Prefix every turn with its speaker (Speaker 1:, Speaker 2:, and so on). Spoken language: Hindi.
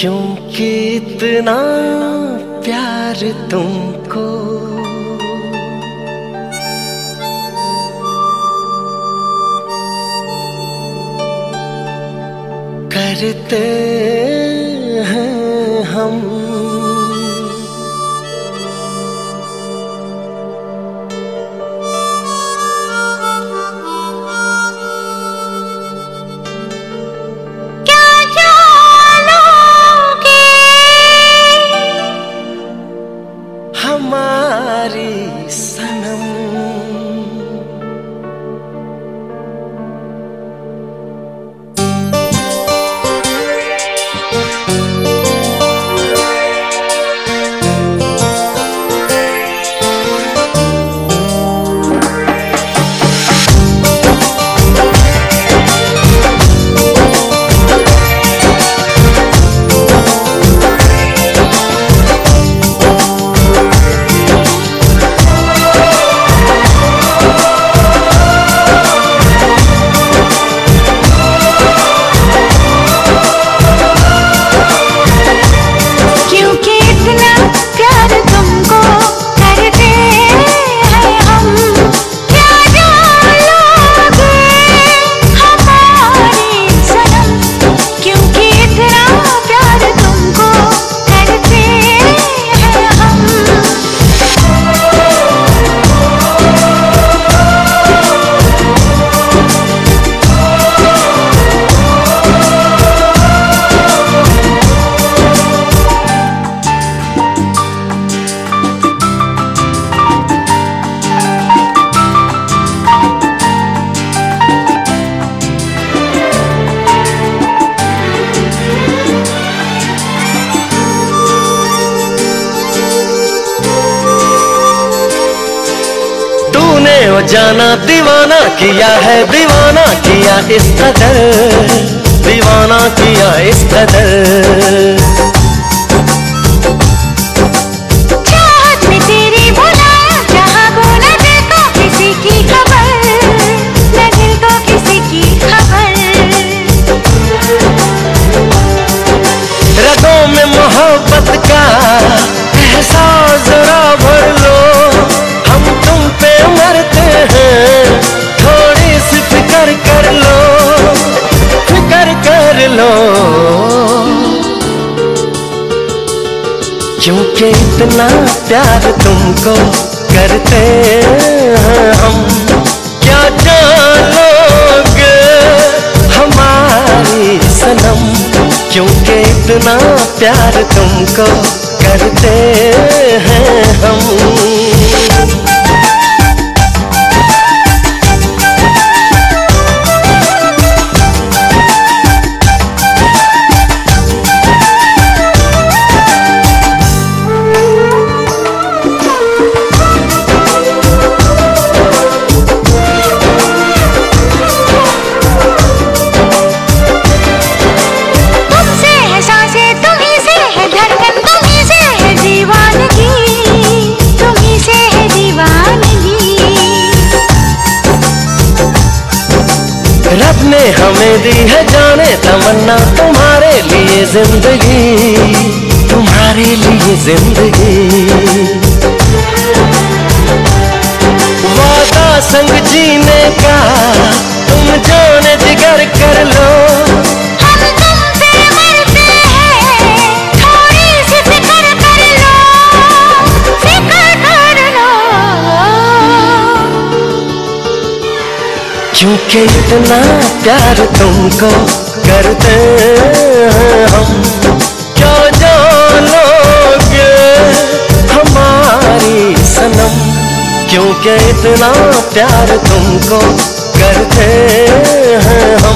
Speaker 1: क्योंकि इतना प्यार तुमको। करते हैं हम जाना दीवाना किया है दीवाना किया इस कदर दीवाना किया इस कदर।
Speaker 2: चाहत में तेरी
Speaker 1: क्योंकि इतना प्यार तुमको करते हैं हम। क्या जानोगे हमारी सनम? क्योंकि इतना प्यार तुमको करते हैं हम। रब ने हमें दी है जाने तमन्ना तुम्हारे लिए ज़िंदगी। तुम्हारे लिए ज़िंदगी। क्योंकि इतना प्यार तुमको करते हैं हम। क्या जानोगे हमारी सनम? क्योंकि इतना प्यार तुमको करते हैं हम।